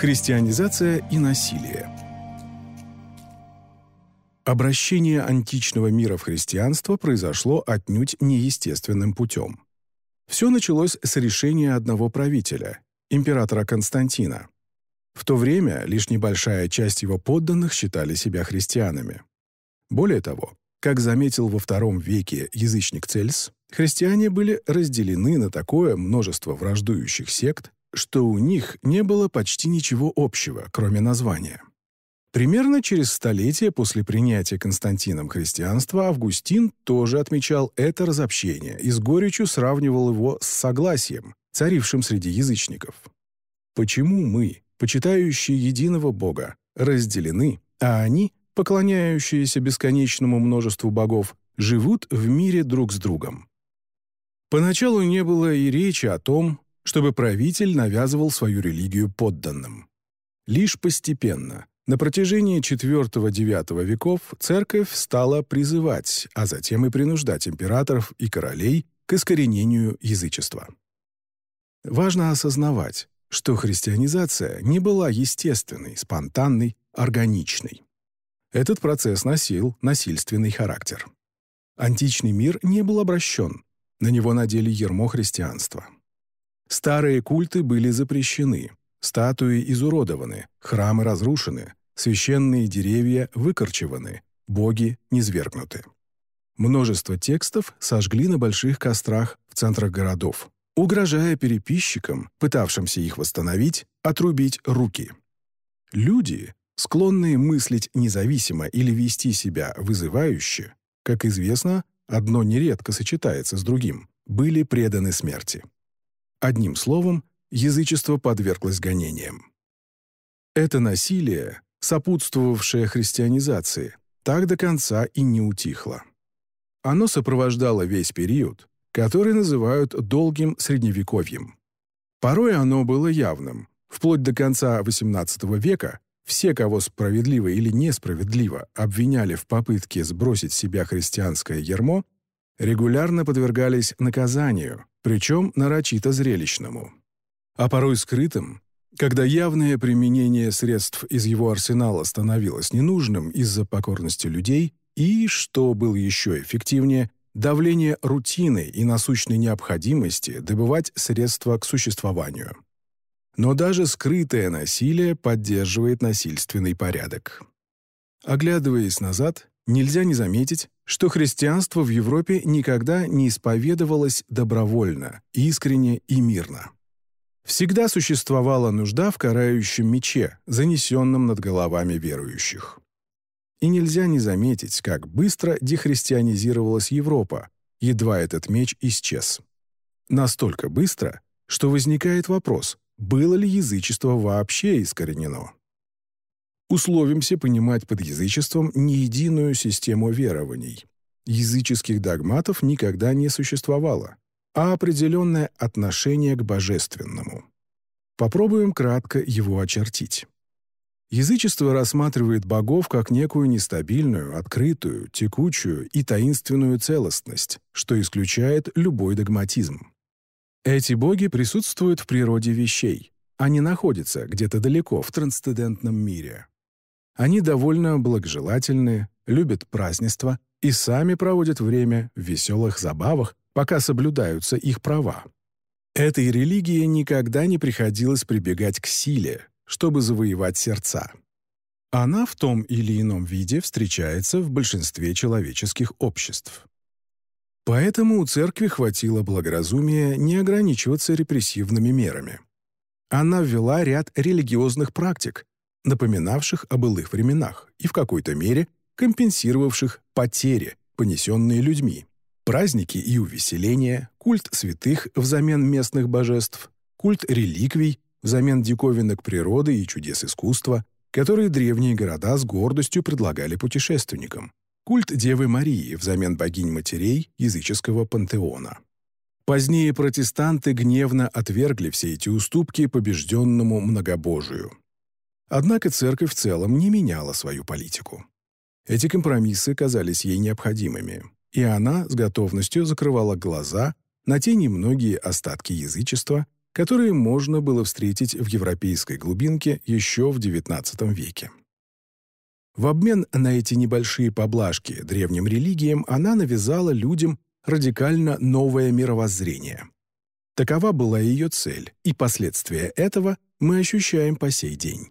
Христианизация и насилие Обращение античного мира в христианство произошло отнюдь неестественным путем. Все началось с решения одного правителя, императора Константина. В то время лишь небольшая часть его подданных считали себя христианами. Более того, как заметил во II веке язычник Цельс, христиане были разделены на такое множество враждующих сект, что у них не было почти ничего общего, кроме названия. Примерно через столетие после принятия Константином христианства Августин тоже отмечал это разобщение и с горечью сравнивал его с согласием, царившим среди язычников. Почему мы, почитающие единого Бога, разделены, а они, поклоняющиеся бесконечному множеству богов, живут в мире друг с другом. Поначалу не было и речи о том, чтобы правитель навязывал свою религию подданным. Лишь постепенно, на протяжении IV-IX веков, церковь стала призывать, а затем и принуждать императоров и королей к искоренению язычества. Важно осознавать, что христианизация не была естественной, спонтанной, органичной. Этот процесс носил насильственный характер. Античный мир не был обращен, на него надели ермо христианства. Старые культы были запрещены, статуи изуродованы, храмы разрушены, священные деревья выкорчеваны, боги низвергнуты. Множество текстов сожгли на больших кострах в центрах городов, угрожая переписчикам, пытавшимся их восстановить, отрубить руки. Люди, склонные мыслить независимо или вести себя вызывающе, как известно, одно нередко сочетается с другим, были преданы смерти. Одним словом, язычество подверглось гонениям. Это насилие, сопутствовавшее христианизации, так до конца и не утихло. Оно сопровождало весь период, который называют долгим средневековьем. Порой оно было явным. Вплоть до конца XVIII века все, кого справедливо или несправедливо обвиняли в попытке сбросить с себя христианское ярмо, регулярно подвергались наказанию, причем нарочито зрелищному. А порой скрытым, когда явное применение средств из его арсенала становилось ненужным из-за покорности людей и, что было еще эффективнее, давление рутины и насущной необходимости добывать средства к существованию. Но даже скрытое насилие поддерживает насильственный порядок. Оглядываясь назад, нельзя не заметить, что христианство в Европе никогда не исповедовалось добровольно, искренне и мирно. Всегда существовала нужда в карающем мече, занесенном над головами верующих. И нельзя не заметить, как быстро дехристианизировалась Европа, едва этот меч исчез. Настолько быстро, что возникает вопрос, было ли язычество вообще искоренено. Условимся понимать под язычеством не единую систему верований. Языческих догматов никогда не существовало, а определенное отношение к божественному. Попробуем кратко его очертить. Язычество рассматривает богов как некую нестабильную, открытую, текучую и таинственную целостность, что исключает любой догматизм. Эти боги присутствуют в природе вещей, они находятся где-то далеко в трансцендентном мире. Они довольно благожелательны, любят празднества и сами проводят время в веселых забавах, пока соблюдаются их права. Этой религии никогда не приходилось прибегать к силе, чтобы завоевать сердца. Она в том или ином виде встречается в большинстве человеческих обществ. Поэтому у церкви хватило благоразумия не ограничиваться репрессивными мерами. Она ввела ряд религиозных практик, напоминавших о былых временах и в какой-то мере компенсировавших потери, понесенные людьми. Праздники и увеселения, культ святых взамен местных божеств, культ реликвий взамен диковинок природы и чудес искусства, которые древние города с гордостью предлагали путешественникам, культ Девы Марии взамен богинь-матерей языческого пантеона. Позднее протестанты гневно отвергли все эти уступки побежденному многобожию. Однако церковь в целом не меняла свою политику. Эти компромиссы казались ей необходимыми, и она с готовностью закрывала глаза на те немногие остатки язычества, которые можно было встретить в европейской глубинке еще в XIX веке. В обмен на эти небольшие поблажки древним религиям она навязала людям радикально новое мировоззрение. Такова была ее цель, и последствия этого мы ощущаем по сей день.